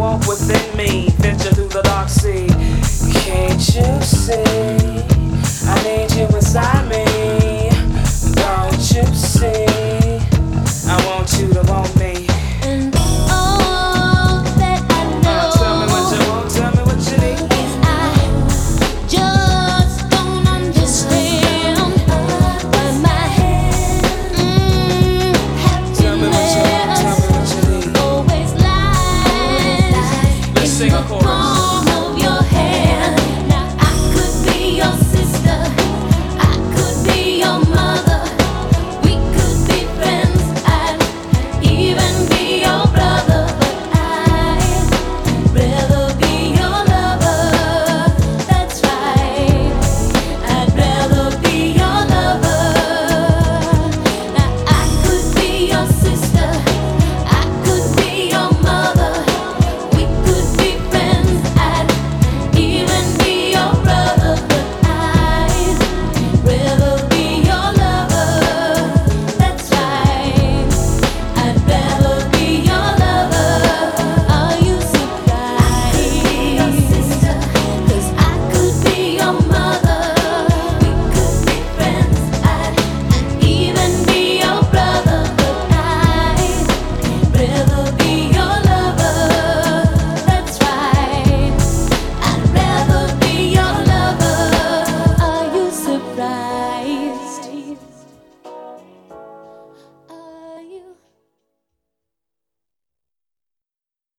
walk within me, venture through the dark sea. Can't you see? I need you inside me.